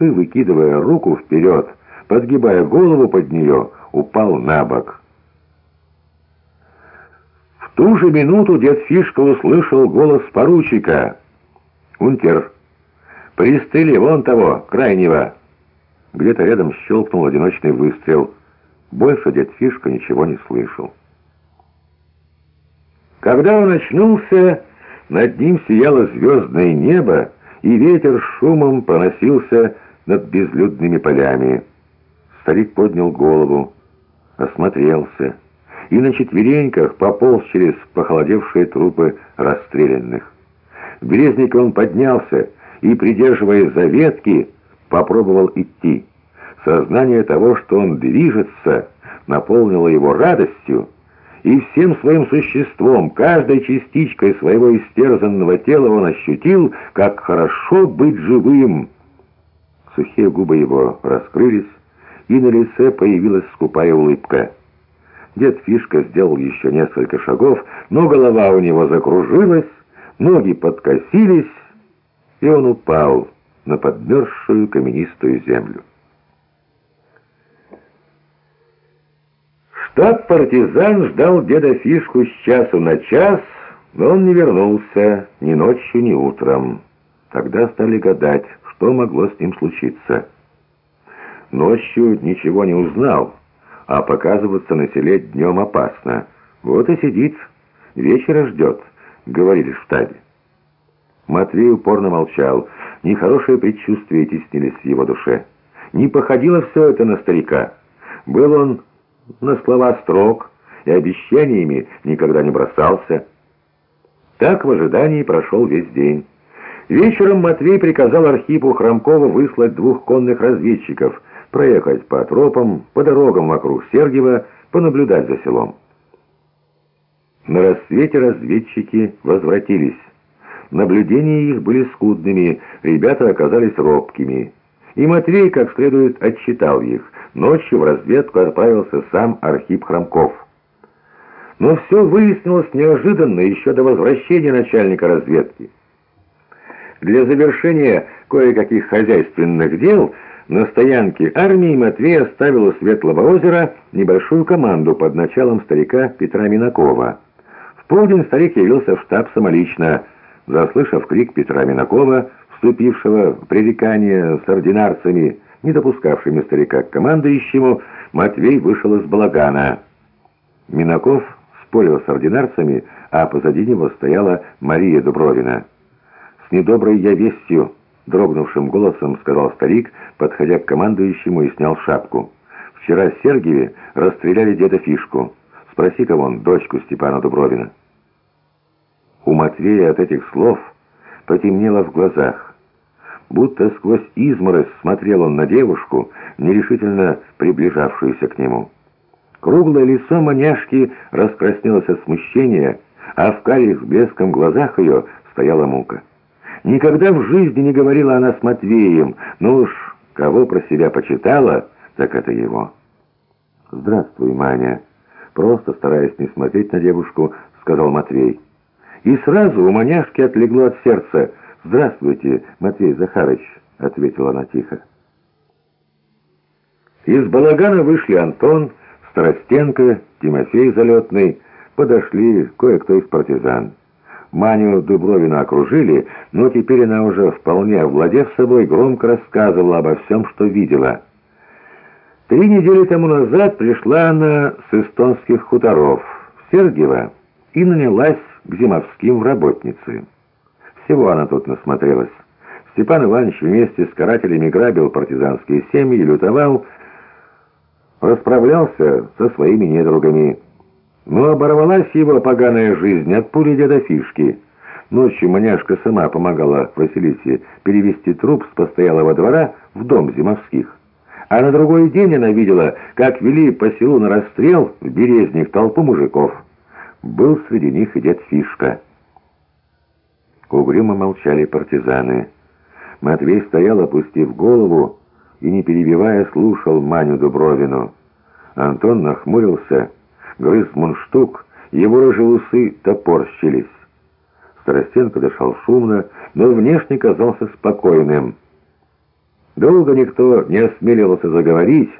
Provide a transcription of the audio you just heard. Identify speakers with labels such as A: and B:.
A: и, выкидывая руку вперед, подгибая голову под нее, упал на бок. В ту же минуту дед Фишка услышал голос поручика. «Унтер, пристыли вон того, крайнего!» Где-то рядом щелкнул одиночный выстрел. Больше дед Фишка ничего не слышал. Когда он очнулся, над ним сияло звездное небо, и ветер шумом проносился над безлюдными полями. Старик поднял голову, осмотрелся и на четвереньках пополз через похолодевшие трупы расстрелянных. В березнике он поднялся и, придерживая за ветки, попробовал идти. Сознание того, что он движется, наполнило его радостью, и всем своим существом, каждой частичкой своего истерзанного тела он ощутил, как хорошо быть живым. Сухие губы его раскрылись, и на лице появилась скупая улыбка. Дед Фишка сделал еще несколько шагов, но голова у него закружилась, ноги подкосились, и он упал на подмерзшую каменистую землю. Штаб-партизан ждал деда Фишку с часу на час, но он не вернулся ни ночью, ни утром. Тогда стали гадать, что могло с ним случиться. Ночью ничего не узнал, а показываться на селе днем опасно. Вот и сидит, вечера ждет, говорили в штабе. Матвей упорно молчал, нехорошие предчувствия теснились в его душе. Не походило все это на старика. Был он на слова строг и обещаниями никогда не бросался. Так в ожидании прошел весь день. Вечером Матвей приказал Архипу Хромкову выслать двух конных разведчиков, проехать по тропам, по дорогам вокруг Сергиева, понаблюдать за селом. На рассвете разведчики возвратились. Наблюдения их были скудными, ребята оказались робкими. И Матвей как следует отчитал их. Ночью в разведку отправился сам Архип Хромков. Но все выяснилось неожиданно еще до возвращения начальника разведки. Для завершения кое-каких хозяйственных дел на стоянке армии Матвей оставил у Светлого озера небольшую команду под началом старика Петра Минакова. В полдень старик явился в штаб самолично, заслышав крик Петра Минакова, вступившего в пререкание с ординарцами, не допускавшими старика к командующему, Матвей вышел из балагана. Минаков спорил с ординарцами, а позади него стояла Мария Дубровина. «С недоброй я вестью», — дрогнувшим голосом сказал старик, подходя к командующему и снял шапку. «Вчера в Сергиеве расстреляли деда Фишку. Спроси-ка вон дочку Степана Дубровина». У Матвея от этих слов потемнело в глазах. Будто сквозь изморозь смотрел он на девушку, нерешительно приближавшуюся к нему. Круглое лицо маняшки раскраснелось от смущения, а в карих блеском глазах ее стояла мука. Никогда в жизни не говорила она с Матвеем, но уж кого про себя почитала, так это его. «Здравствуй, Маня», просто стараясь не смотреть на девушку, сказал Матвей. И сразу у маняшки отлегло от сердца – «Здравствуйте, Матвей Захарович», — ответила она тихо. Из балагана вышли Антон, Старостенко, Тимофей Залетный, подошли кое-кто из партизан. Маню Дубровину окружили, но теперь она уже, вполне овладев собой, громко рассказывала обо всем, что видела. Три недели тому назад пришла она с эстонских хуторов в Сергиево и нанялась к зимовским в работницы. Всего она тут насмотрелась. Степан Иванович вместе с карателями грабил партизанские семьи, лютовал, расправлялся со своими недругами. Но оборвалась его поганая жизнь от пули деда Фишки. Ночью маняшка сама помогала Василисе перевести труп с постоялого двора в дом зимовских. А на другой день она видела, как вели по селу на расстрел в Березник толпу мужиков. Был среди них и дед Фишка. Угрюмо молчали партизаны. Матвей стоял, опустив голову, и, не перебивая, слушал Маню Дубровину. Антон нахмурился, грыз мундштук, его рыжие усы топорщились. Старостенко дышал шумно, но внешне казался спокойным. Долго никто не осмеливался заговорить,